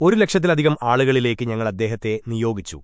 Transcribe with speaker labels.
Speaker 1: ഒരു ലക്ഷത്തിലധികം ആളുകളിലേക്ക് ഞങ്ങൾ അദ്ദേഹത്തെ നിയോഗിച്ചു